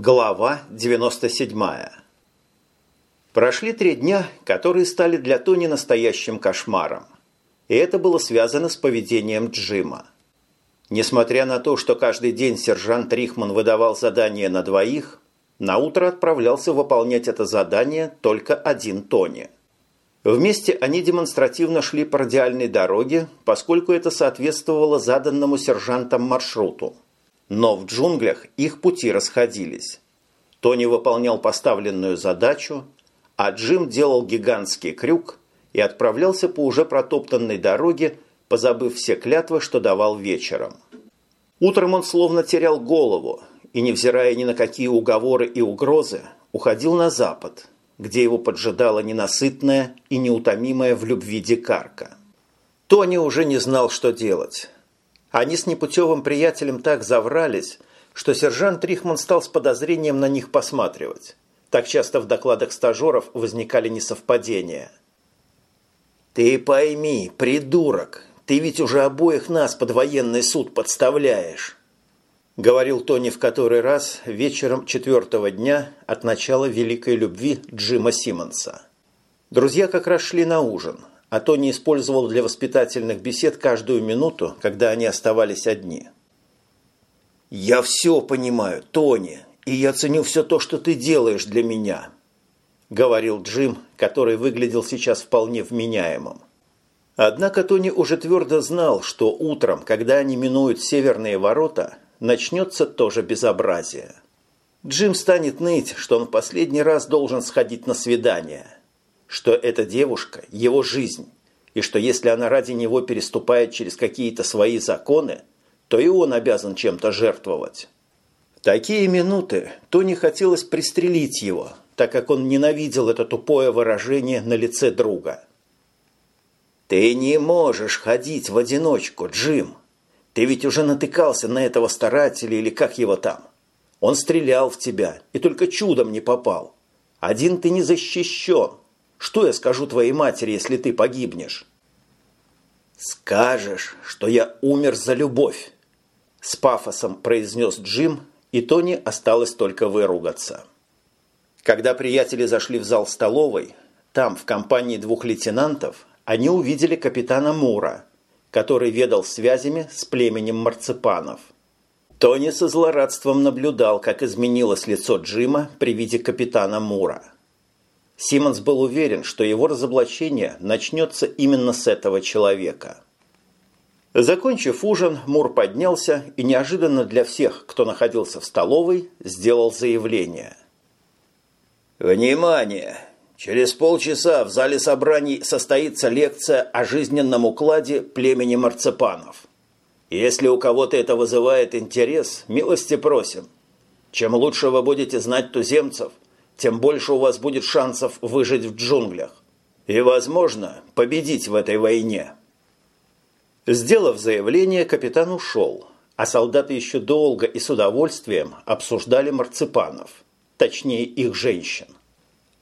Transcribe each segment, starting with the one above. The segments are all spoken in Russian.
Глава 97 Прошли три дня, которые стали для Тони настоящим кошмаром. И это было связано с поведением Джима. Несмотря на то, что каждый день сержант Рихман выдавал задание на двоих, на утро отправлялся выполнять это задание только один Тони. Вместе они демонстративно шли по радиальной дороге, поскольку это соответствовало заданному сержантам маршруту. Но в джунглях их пути расходились. Тони выполнял поставленную задачу, а Джим делал гигантский крюк и отправлялся по уже протоптанной дороге, позабыв все клятвы, что давал вечером. Утром он словно терял голову и, невзирая ни на какие уговоры и угрозы, уходил на запад, где его поджидала ненасытная и неутомимая в любви дикарка. Тони уже не знал, что делать. Они с непутевым приятелем так заврались, что сержант Рихман стал с подозрением на них посматривать. Так часто в докладах стажеров возникали несовпадения. «Ты пойми, придурок, ты ведь уже обоих нас под военный суд подставляешь», говорил Тони в который раз вечером четвертого дня от начала великой любви Джима Симмонса. Друзья как раз шли на ужин, а Тони использовал для воспитательных бесед каждую минуту, когда они оставались одни. «Я все понимаю, Тони, и я ценю все то, что ты делаешь для меня», говорил Джим, который выглядел сейчас вполне вменяемым. Однако Тони уже твердо знал, что утром, когда они минуют северные ворота, начнется тоже безобразие. Джим станет ныть, что он в последний раз должен сходить на свидание, что эта девушка – его жизнь, и что если она ради него переступает через какие-то свои законы, то и он обязан чем-то жертвовать. В такие минуты Тони хотелось пристрелить его, так как он ненавидел это тупое выражение на лице друга – «Ты не можешь ходить в одиночку, Джим. Ты ведь уже натыкался на этого старателя или как его там. Он стрелял в тебя и только чудом не попал. Один ты не защищен. Что я скажу твоей матери, если ты погибнешь?» «Скажешь, что я умер за любовь», – с пафосом произнес Джим, и Тони осталось только выругаться. Когда приятели зашли в зал столовой, там, в компании двух лейтенантов, они увидели капитана Мура, который ведал связями с племенем марципанов. Тони со злорадством наблюдал, как изменилось лицо Джима при виде капитана Мура. Симмонс был уверен, что его разоблачение начнется именно с этого человека. Закончив ужин, Мур поднялся и неожиданно для всех, кто находился в столовой, сделал заявление. «Внимание! Через полчаса в зале собраний состоится лекция о жизненном укладе племени марципанов. Если у кого-то это вызывает интерес, милости просим. Чем лучше вы будете знать туземцев, тем больше у вас будет шансов выжить в джунглях. И, возможно, победить в этой войне. Сделав заявление, капитан ушел, а солдаты еще долго и с удовольствием обсуждали марципанов, точнее их женщин.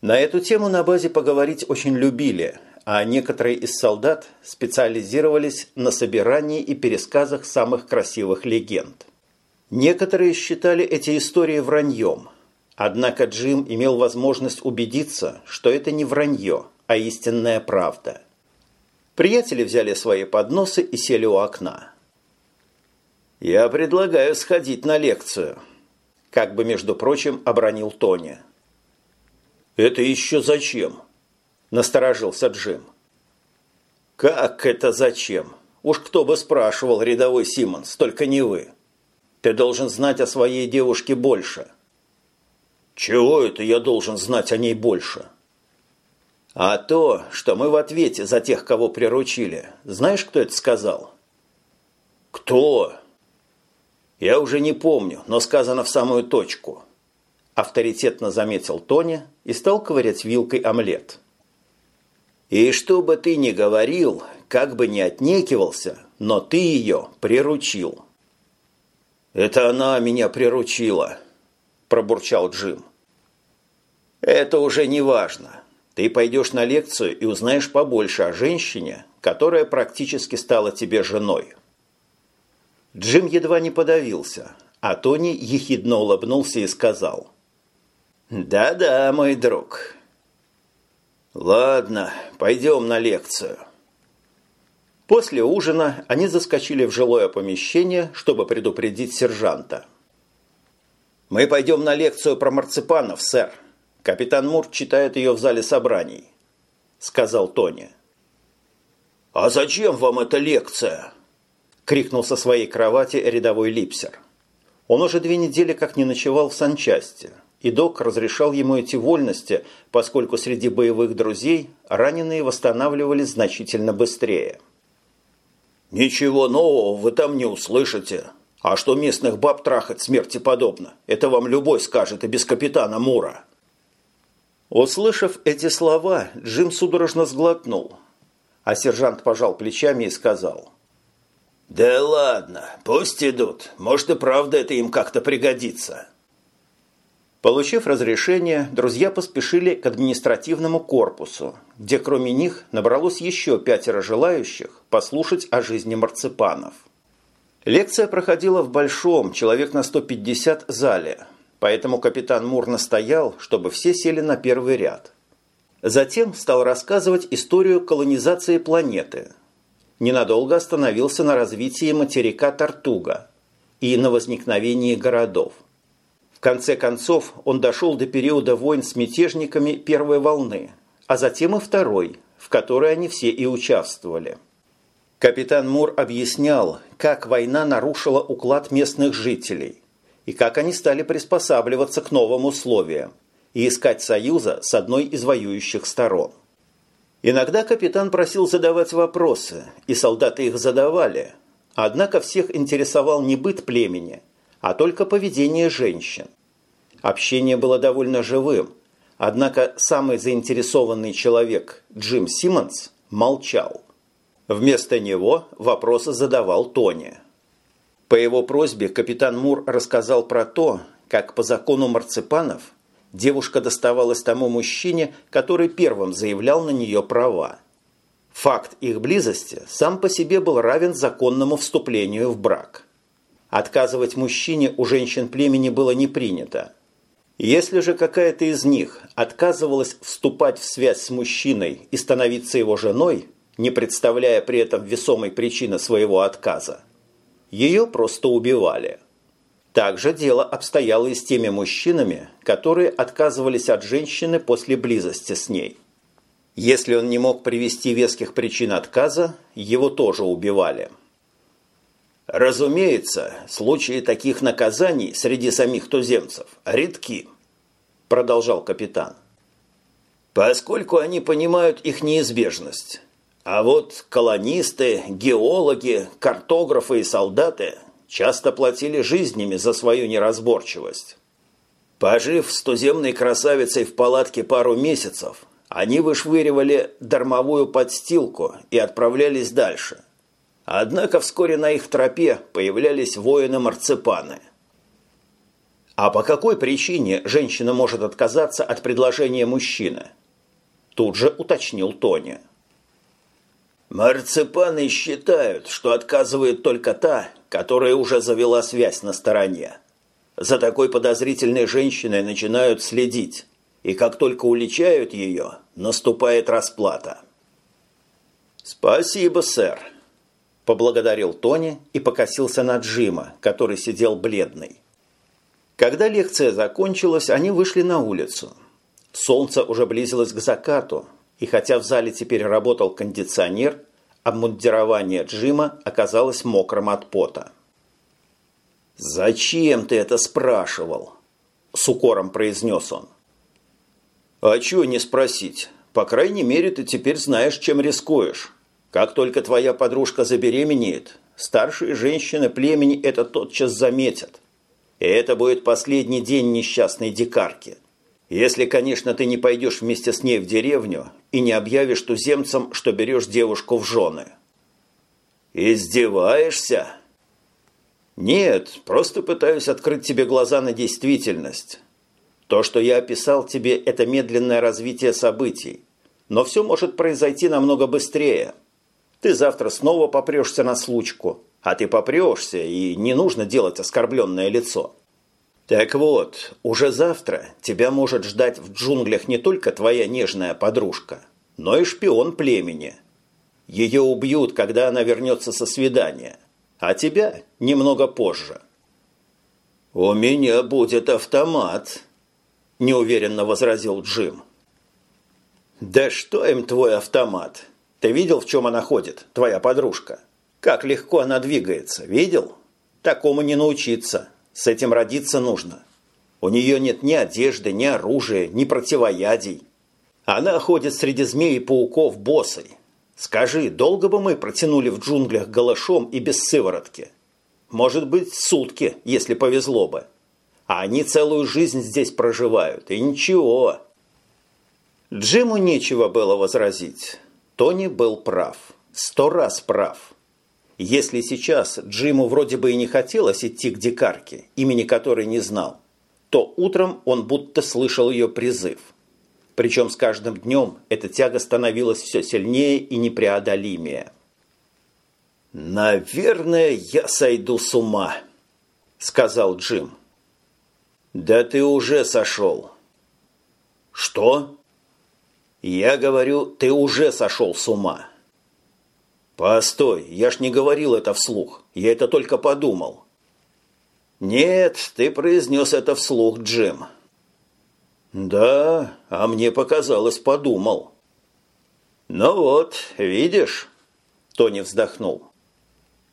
На эту тему на базе поговорить очень любили, а некоторые из солдат специализировались на собирании и пересказах самых красивых легенд. Некоторые считали эти истории враньем, однако Джим имел возможность убедиться, что это не вранье, а истинная правда. Приятели взяли свои подносы и сели у окна. «Я предлагаю сходить на лекцию», – как бы, между прочим, обронил Тони – «Это еще зачем?» – насторожился Джим. «Как это зачем? Уж кто бы спрашивал, рядовой Симмонс, только не вы. Ты должен знать о своей девушке больше». «Чего это я должен знать о ней больше?» «А то, что мы в ответе за тех, кого приручили. Знаешь, кто это сказал?» «Кто?» «Я уже не помню, но сказано в самую точку» авторитетно заметил Тони и стал ковырять вилкой омлет. «И что бы ты ни говорил, как бы ни отнекивался, но ты ее приручил». «Это она меня приручила», – пробурчал Джим. «Это уже не важно. Ты пойдешь на лекцию и узнаешь побольше о женщине, которая практически стала тебе женой». Джим едва не подавился, А Тони ехидно улыбнулся и сказал. «Да-да, мой друг». «Ладно, пойдем на лекцию». После ужина они заскочили в жилое помещение, чтобы предупредить сержанта. «Мы пойдем на лекцию про марципанов, сэр. Капитан Мур читает ее в зале собраний», – сказал Тони. «А зачем вам эта лекция?» – крикнул со своей кровати рядовой Липсер. Он уже две недели как не ночевал в санчасти, и док разрешал ему эти вольности, поскольку среди боевых друзей раненые восстанавливались значительно быстрее. «Ничего нового вы там не услышите. А что местных баб трахать смерти подобно, это вам любой скажет и без капитана Мура». Услышав эти слова, Джим судорожно сглотнул, а сержант пожал плечами и сказал – «Да ладно, пусть идут. Может и правда это им как-то пригодится». Получив разрешение, друзья поспешили к административному корпусу, где кроме них набралось еще пятеро желающих послушать о жизни марципанов. Лекция проходила в большом, человек на 150 зале, поэтому капитан Мур настоял, чтобы все сели на первый ряд. Затем стал рассказывать историю колонизации планеты – ненадолго остановился на развитии материка Тартуга и на возникновении городов. В конце концов он дошел до периода войн с мятежниками первой волны, а затем и второй, в которой они все и участвовали. Капитан Мур объяснял, как война нарушила уклад местных жителей и как они стали приспосабливаться к новым условиям и искать союза с одной из воюющих сторон. Иногда капитан просил задавать вопросы, и солдаты их задавали. Однако всех интересовал не быт племени, а только поведение женщин. Общение было довольно живым, однако самый заинтересованный человек, Джим Симмонс, молчал. Вместо него вопросы задавал Тони. По его просьбе капитан Мур рассказал про то, как по закону марципанов – девушка доставалась тому мужчине, который первым заявлял на нее права. Факт их близости сам по себе был равен законному вступлению в брак. Отказывать мужчине у женщин племени было не принято. Если же какая-то из них отказывалась вступать в связь с мужчиной и становиться его женой, не представляя при этом весомой причины своего отказа, ее просто убивали – также дело обстояло и с теми мужчинами, которые отказывались от женщины после близости с ней. Если он не мог привести веских причин отказа, его тоже убивали. Разумеется, случаи таких наказаний среди самих туземцев редки, продолжал капитан. Поскольку они понимают их неизбежность. А вот колонисты, геологи, картографы и солдаты часто платили жизнями за свою неразборчивость. Пожив с туземной красавицей в палатке пару месяцев, они вышвыривали дармовую подстилку и отправлялись дальше. Однако вскоре на их тропе появлялись воины-марципаны. А по какой причине женщина может отказаться от предложения мужчины? Тут же уточнил Тони. Марципаны считают, что отказывает только та, которая уже завела связь на стороне. За такой подозрительной женщиной начинают следить, и как только уличают ее, наступает расплата. «Спасибо, сэр», – поблагодарил Тони и покосился на Джима, который сидел бледный. Когда лекция закончилась, они вышли на улицу. Солнце уже близилось к закату, и хотя в зале теперь работал кондиционер, обмундирование Джима оказалось мокрым от пота. «Зачем ты это спрашивал?» – с укором произнес он. «А чего не спросить? По крайней мере, ты теперь знаешь, чем рискуешь. Как только твоя подружка забеременеет, старшие женщины племени это тотчас заметят. И это будет последний день несчастной дикарки. Если, конечно, ты не пойдешь вместе с ней в деревню и не объявишь туземцам, что берешь девушку в жены». «Издеваешься?» «Нет, просто пытаюсь открыть тебе глаза на действительность. То, что я описал тебе, это медленное развитие событий. Но все может произойти намного быстрее. Ты завтра снова попрешься на случку, а ты попрешься, и не нужно делать оскорбленное лицо. Так вот, уже завтра тебя может ждать в джунглях не только твоя нежная подружка, но и шпион племени. Ее убьют, когда она вернется со свидания, а тебя немного позже. «У меня будет автомат», – неуверенно возразил Джим. «Да что им твой автомат? Ты видел, в чем она ходит, твоя подружка? Как легко она двигается, видел? Такому не научиться, с этим родиться нужно. У нее нет ни одежды, ни оружия, ни противоядий. Она ходит среди змей и пауков босой. Скажи, долго бы мы протянули в джунглях голышом и без сыворотки? Может быть, сутки, если повезло бы. А они целую жизнь здесь проживают, и ничего». Джиму нечего было возразить. Тони был прав. Сто раз прав. Если сейчас Джиму вроде бы и не хотелось идти к дикарке, имени которой не знал, то утром он будто слышал ее призыв. Причем с каждым днем эта тяга становилась все сильнее и непреодолимее. «Наверное, я сойду с ума», – сказал Джим. «Да ты уже сошел». «Что?» Я говорю, ты уже сошел с ума. Постой, я ж не говорил это вслух. Я это только подумал. Нет, ты произнес это вслух, Джим. Да, а мне показалось, подумал. Ну вот, видишь? Тони вздохнул.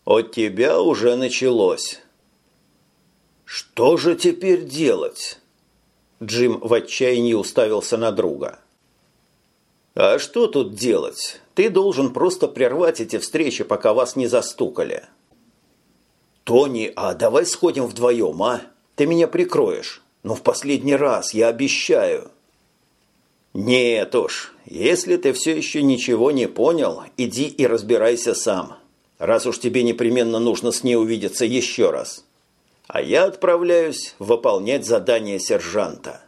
От тебя уже началось. Что же теперь делать? Джим в отчаянии уставился на друга. А что тут делать? Ты должен просто прервать эти встречи, пока вас не застукали. Тони, а давай сходим вдвоем, а? Ты меня прикроешь. Но в последний раз, я обещаю. Нет уж, если ты все еще ничего не понял, иди и разбирайся сам. Раз уж тебе непременно нужно с ней увидеться еще раз. А я отправляюсь выполнять задание сержанта.